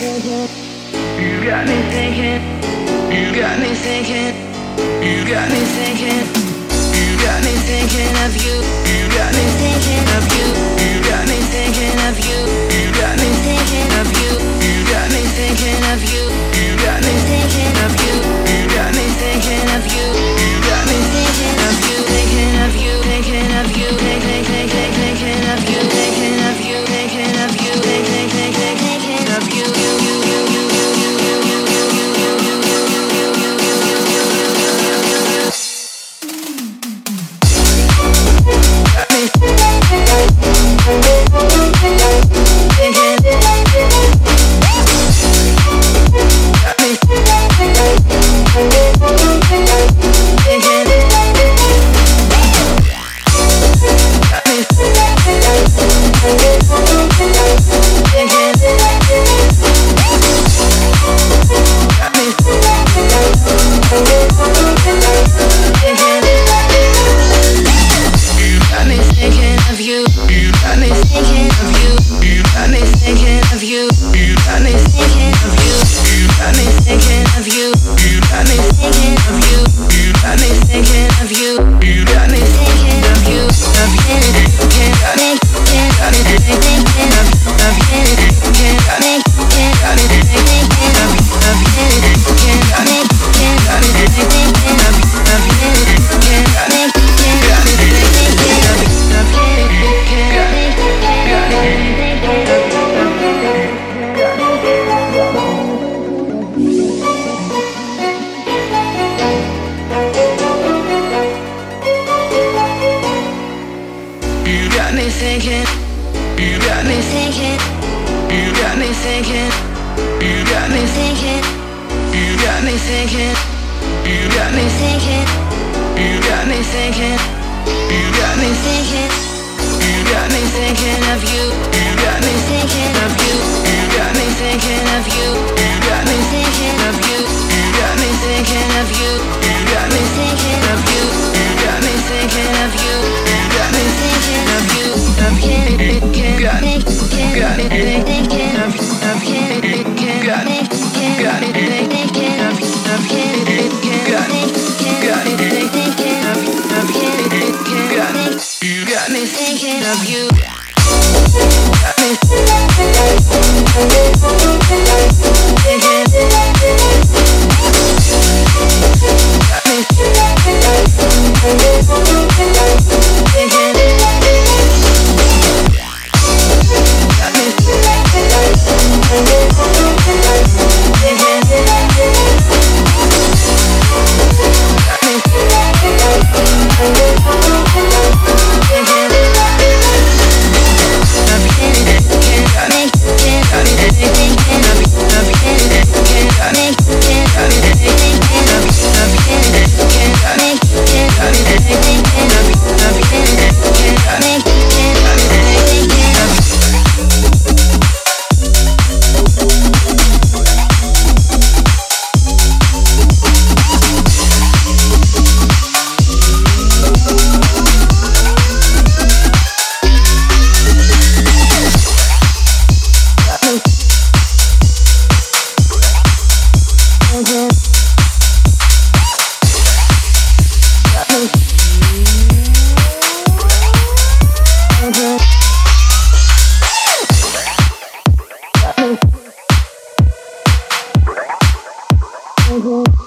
You got me thinking. You got me thinking. You got me thinking. You got me thinking of you. You got me thinking of you. You got me thinking of you. You got me thinking of you. You got me thinking of you. You got me thinking of you. Make you. make it, make you. thinking. You got me thinking. You got me thinking. You got me thinking. You got me thinking. You got me thinking. You got me thinking. You got me thinking. You got me thinking of you. You got me thinking of you. You got me thinking of you. Make good, good. Baby Mm-hmm.